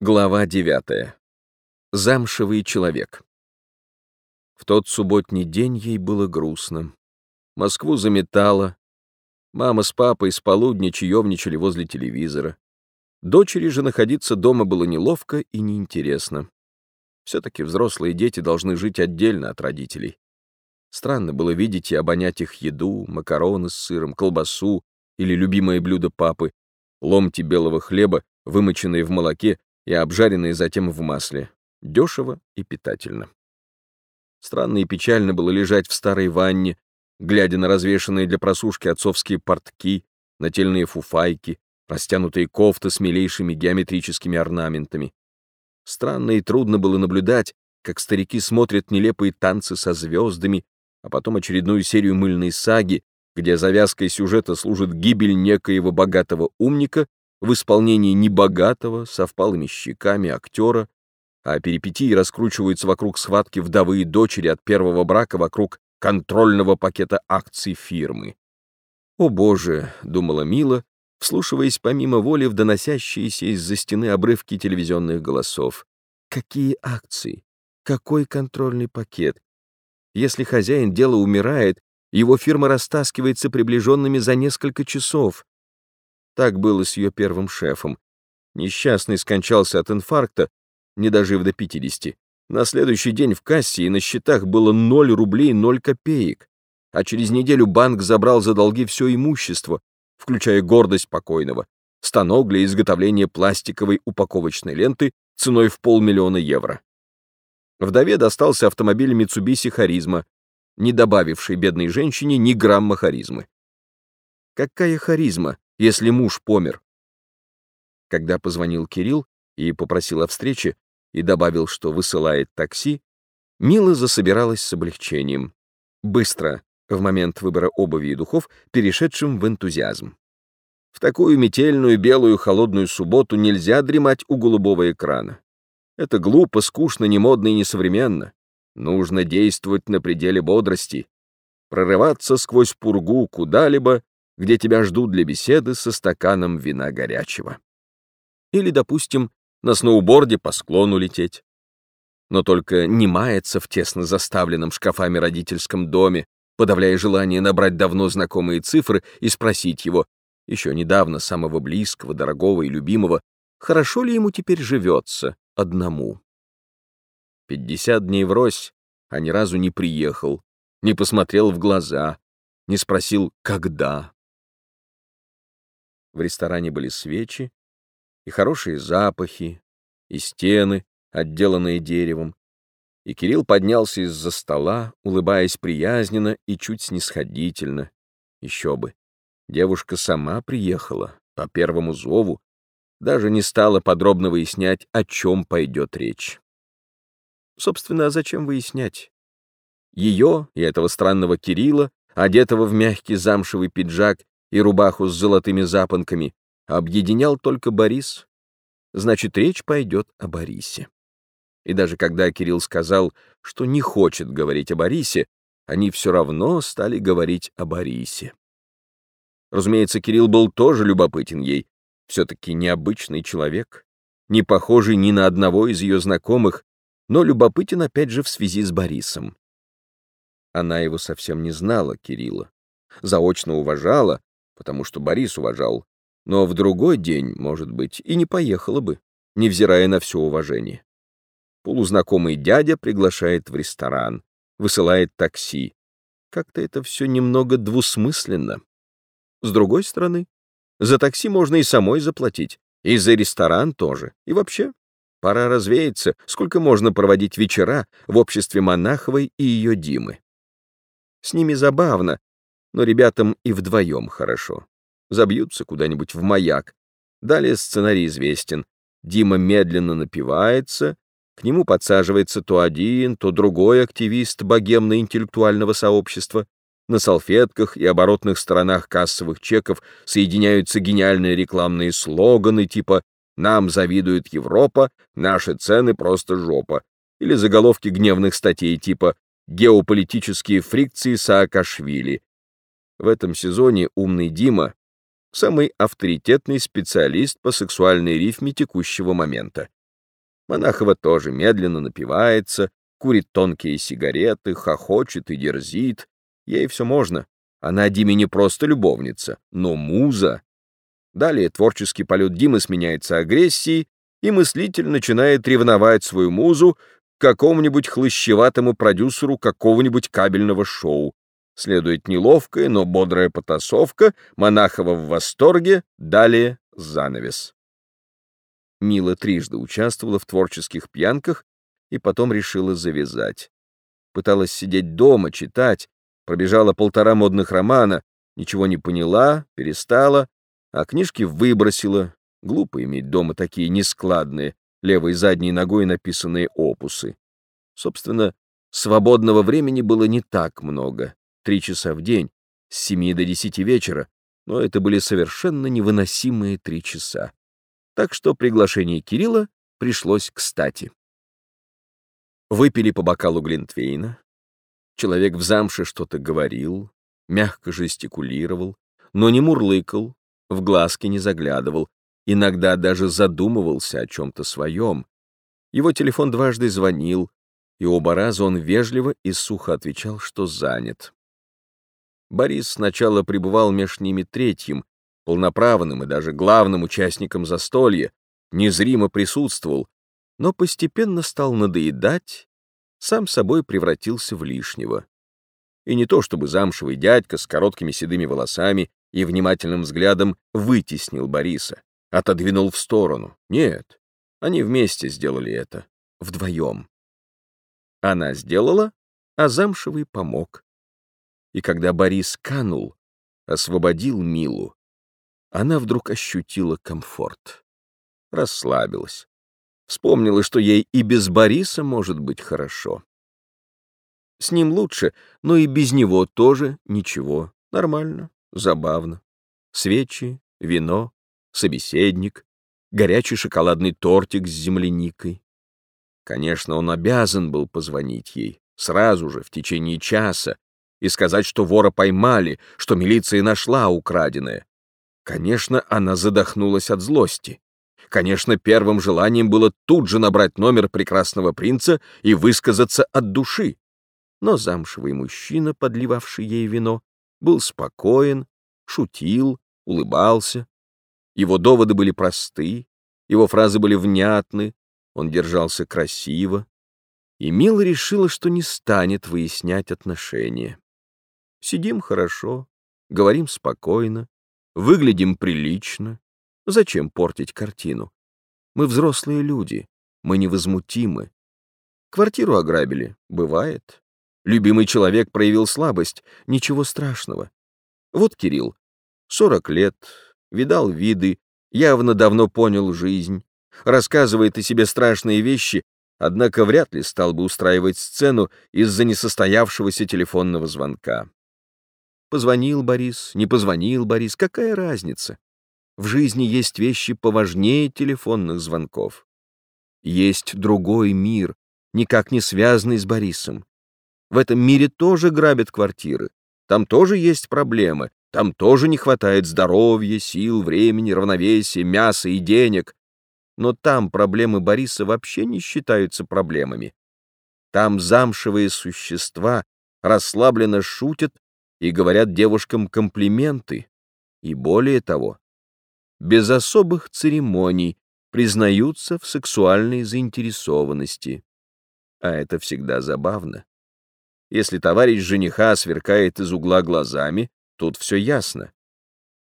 Глава 9. Замшевый человек. В тот субботний день ей было грустно. Москву заметало. Мама с папой с полудня чаевничали возле телевизора. Дочери же находиться дома было неловко и неинтересно. Все-таки взрослые дети должны жить отдельно от родителей. Странно было видеть и обонять их еду, макароны с сыром, колбасу или любимое блюдо папы, ломти белого хлеба, вымоченные в молоке и обжаренные затем в масле. Дешево и питательно. Странно и печально было лежать в старой ванне, глядя на развешанные для просушки отцовские портки, нательные фуфайки, растянутые кофты с милейшими геометрическими орнаментами. Странно и трудно было наблюдать, как старики смотрят нелепые танцы со звездами, а потом очередную серию мыльной саги, где завязкой сюжета служит гибель некоего богатого умника в исполнении небогатого, со впалыми щеками актера, а перипетии раскручиваются вокруг схватки вдовы и дочери от первого брака вокруг контрольного пакета акций фирмы. «О боже!» — думала Мила, вслушиваясь помимо воли в доносящиеся из-за стены обрывки телевизионных голосов. «Какие акции? Какой контрольный пакет? Если хозяин дела умирает, его фирма растаскивается приближенными за несколько часов. Так было с ее первым шефом. Несчастный скончался от инфаркта, не дожив до 50. На следующий день в кассе и на счетах было 0 рублей 0 копеек, а через неделю банк забрал за долги все имущество, включая гордость покойного, станок для изготовления пластиковой упаковочной ленты ценой в полмиллиона евро. Вдове достался автомобиль Mitsubishi Харизма, не добавивший бедной женщине ни грамма харизмы. Какая харизма? Если муж помер. Когда позвонил Кирилл и попросил о встрече, и добавил, что высылает такси, Мила засобиралась с облегчением. Быстро, в момент выбора обуви и духов, перешедшим в энтузиазм. В такую метельную, белую, холодную субботу нельзя дремать у голубого экрана. Это глупо, скучно, немодно и несовременно. Нужно действовать на пределе бодрости, прорываться сквозь пургу куда-либо где тебя ждут для беседы со стаканом вина горячего. Или, допустим, на сноуборде по склону лететь. Но только не мается в тесно заставленном шкафами родительском доме, подавляя желание набрать давно знакомые цифры и спросить его, еще недавно самого близкого, дорогого и любимого, хорошо ли ему теперь живется одному. Пятьдесят дней врозь, а ни разу не приехал, не посмотрел в глаза, не спросил «когда?». В ресторане были свечи и хорошие запахи, и стены, отделанные деревом. И Кирилл поднялся из-за стола, улыбаясь приязненно и чуть снисходительно. Еще бы. Девушка сама приехала по первому зову, даже не стала подробно выяснять, о чем пойдет речь. Собственно, а зачем выяснять? Ее и этого странного Кирилла, одетого в мягкий замшевый пиджак и рубаху с золотыми запонками, объединял только Борис, значит, речь пойдет о Борисе. И даже когда Кирилл сказал, что не хочет говорить о Борисе, они все равно стали говорить о Борисе. Разумеется, Кирилл был тоже любопытен ей, все-таки необычный человек, не похожий ни на одного из ее знакомых, но любопытен опять же в связи с Борисом. Она его совсем не знала, Кирилла, заочно уважала, потому что Борис уважал, но в другой день, может быть, и не поехала бы, невзирая на все уважение. Полузнакомый дядя приглашает в ресторан, высылает такси. Как-то это все немного двусмысленно. С другой стороны, за такси можно и самой заплатить, и за ресторан тоже, и вообще. Пора развеяться, сколько можно проводить вечера в обществе Монаховой и ее Димы. С ними забавно, но ребятам и вдвоем хорошо. Забьются куда-нибудь в маяк. Далее сценарий известен. Дима медленно напивается, к нему подсаживается то один, то другой активист богемно-интеллектуального сообщества. На салфетках и оборотных сторонах кассовых чеков соединяются гениальные рекламные слоганы типа «Нам завидует Европа, наши цены просто жопа» или заголовки гневных статей типа «Геополитические фрикции Саакашвили», в этом сезоне умный Дима — самый авторитетный специалист по сексуальной рифме текущего момента. Монахова тоже медленно напивается, курит тонкие сигареты, хохочет и дерзит. Ей все можно. Она Диме не просто любовница, но муза. Далее творческий полет Димы сменяется агрессией, и мыслитель начинает ревновать свою музу к какому-нибудь хлыщеватому продюсеру какого-нибудь кабельного шоу. Следует неловкая, но бодрая потасовка, Монахова в восторге, далее занавес. Мила трижды участвовала в творческих пьянках и потом решила завязать. Пыталась сидеть дома, читать, пробежала полтора модных романа, ничего не поняла, перестала, а книжки выбросила. Глупо иметь дома такие нескладные, левой задней ногой написанные опусы. Собственно, свободного времени было не так много, три часа в день, с семи до десяти вечера, но это были совершенно невыносимые три часа так что приглашение Кирилла пришлось кстати. Выпили по бокалу Глинтвейна. Человек в замше что-то говорил, мягко жестикулировал, но не мурлыкал, в глазки не заглядывал, иногда даже задумывался о чем-то своем. Его телефон дважды звонил, и оба раза он вежливо и сухо отвечал, что занят. Борис сначала пребывал меж ними третьим, полноправным и даже главным участником застолья, незримо присутствовал, но постепенно стал надоедать, сам собой превратился в лишнего. И не то чтобы замшевый дядька с короткими седыми волосами и внимательным взглядом вытеснил Бориса, отодвинул в сторону. Нет, они вместе сделали это, вдвоем. Она сделала, а замшевый помог. И когда Борис канул, освободил Милу, она вдруг ощутила комфорт. Расслабилась. Вспомнила, что ей и без Бориса может быть хорошо. С ним лучше, но и без него тоже ничего. Нормально, забавно. Свечи, вино, собеседник, горячий шоколадный тортик с земляникой. Конечно, он обязан был позвонить ей, сразу же, в течение часа, и сказать, что вора поймали, что милиция нашла украденное, Конечно, она задохнулась от злости. Конечно, первым желанием было тут же набрать номер прекрасного принца и высказаться от души. Но замшевый мужчина, подливавший ей вино, был спокоен, шутил, улыбался. Его доводы были просты, его фразы были внятны, он держался красиво. И Мила решила, что не станет выяснять отношения. Сидим хорошо, говорим спокойно, Выглядим прилично. Зачем портить картину? Мы взрослые люди, мы невозмутимы. Квартиру ограбили, бывает. Любимый человек проявил слабость, ничего страшного. Вот Кирилл, сорок лет, видал виды, явно давно понял жизнь, рассказывает о себе страшные вещи, однако вряд ли стал бы устраивать сцену из-за несостоявшегося телефонного звонка. Позвонил Борис, не позвонил Борис, какая разница? В жизни есть вещи поважнее телефонных звонков. Есть другой мир, никак не связанный с Борисом. В этом мире тоже грабят квартиры. Там тоже есть проблемы. Там тоже не хватает здоровья, сил, времени, равновесия, мяса и денег. Но там проблемы Бориса вообще не считаются проблемами. Там замшевые существа расслабленно шутят и говорят девушкам комплименты, и более того, без особых церемоний признаются в сексуальной заинтересованности. А это всегда забавно. Если товарищ жениха сверкает из угла глазами, тут все ясно.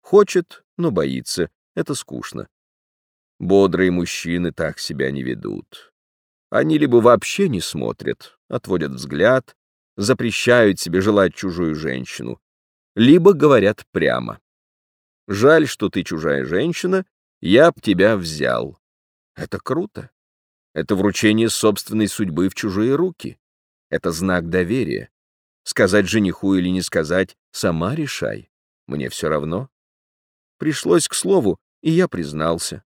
Хочет, но боится, это скучно. Бодрые мужчины так себя не ведут. Они либо вообще не смотрят, отводят взгляд, запрещают себе желать чужую женщину, либо говорят прямо. «Жаль, что ты чужая женщина, я б тебя взял». Это круто. Это вручение собственной судьбы в чужие руки. Это знак доверия. Сказать жениху или не сказать, сама решай. Мне все равно. Пришлось к слову, и я признался.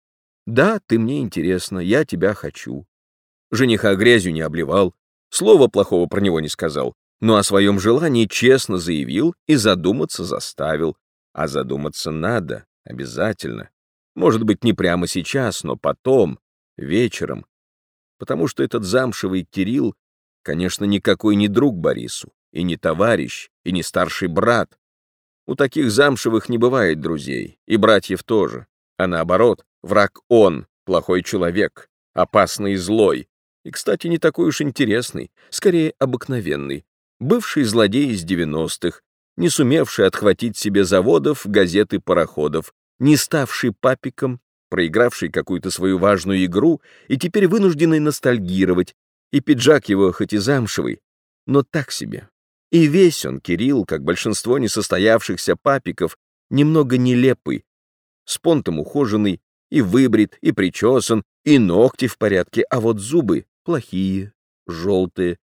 Да, ты мне интересна, я тебя хочу. Жениха грязью не обливал, слова плохого про него не сказал, но о своем желании честно заявил и задуматься заставил. А задуматься надо, обязательно. Может быть, не прямо сейчас, но потом, вечером. потому что этот замшевый Кирилл, конечно, никакой не друг Борису, и не товарищ, и не старший брат. У таких замшевых не бывает друзей, и братьев тоже, а наоборот, враг он, плохой человек, опасный и злой, и, кстати, не такой уж интересный, скорее обыкновенный, бывший злодей из 90-х, не сумевший отхватить себе заводов, газет и пароходов, не ставший папиком, проигравший какую-то свою важную игру и теперь вынужденный ностальгировать, и пиджак его хоть и замшевый, но так себе. И весь он, Кирилл, как большинство несостоявшихся папиков, немного нелепый, с понтом ухоженный, и выбрит, и причесан, и ногти в порядке, а вот зубы плохие, желтые.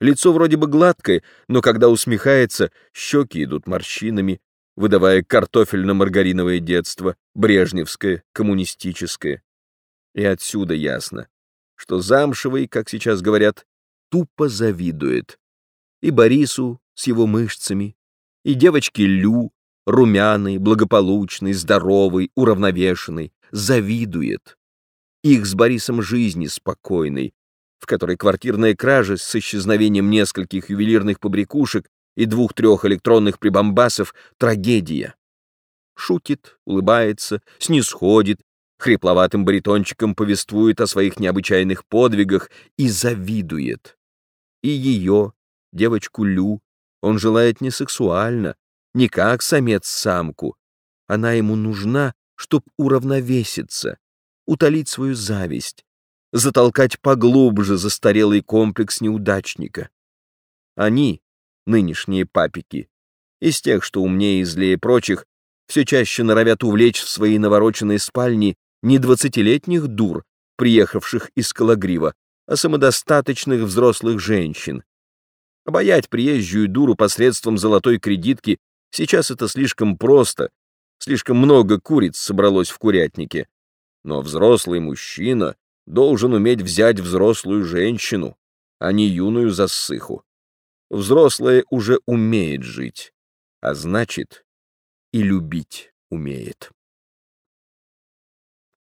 Лицо вроде бы гладкое, но когда усмехается, щеки идут морщинами, выдавая картофельно-маргариновое детство, брежневское, коммунистическое. И отсюда ясно, что Замшевый, как сейчас говорят, тупо завидует. И Борису с его мышцами, и девочке Лю, румяный, благополучный, здоровый, уравновешенный, завидует. Их с Борисом жизни спокойной, в которой квартирная кража с исчезновением нескольких ювелирных побрякушек и двух-трех электронных прибамбасов — трагедия. Шутит, улыбается, снисходит, хрипловатым баритончиком повествует о своих необычайных подвигах и завидует. И ее, девочку Лю, он желает не сексуально, не как самец-самку. Она ему нужна, чтоб уравновеситься, утолить свою зависть, затолкать поглубже застарелый комплекс неудачника. Они, нынешние папики, из тех, что умнее и злее прочих, все чаще норовят увлечь в свои навороченные спальни не двадцатилетних дур, приехавших из Калагрива, а самодостаточных взрослых женщин. Обаять приезжую дуру посредством золотой кредитки сейчас это слишком просто, слишком много куриц собралось в курятнике. Но взрослый мужчина должен уметь взять взрослую женщину, а не юную засыху взрослая уже умеет жить, а значит, и любить умеет.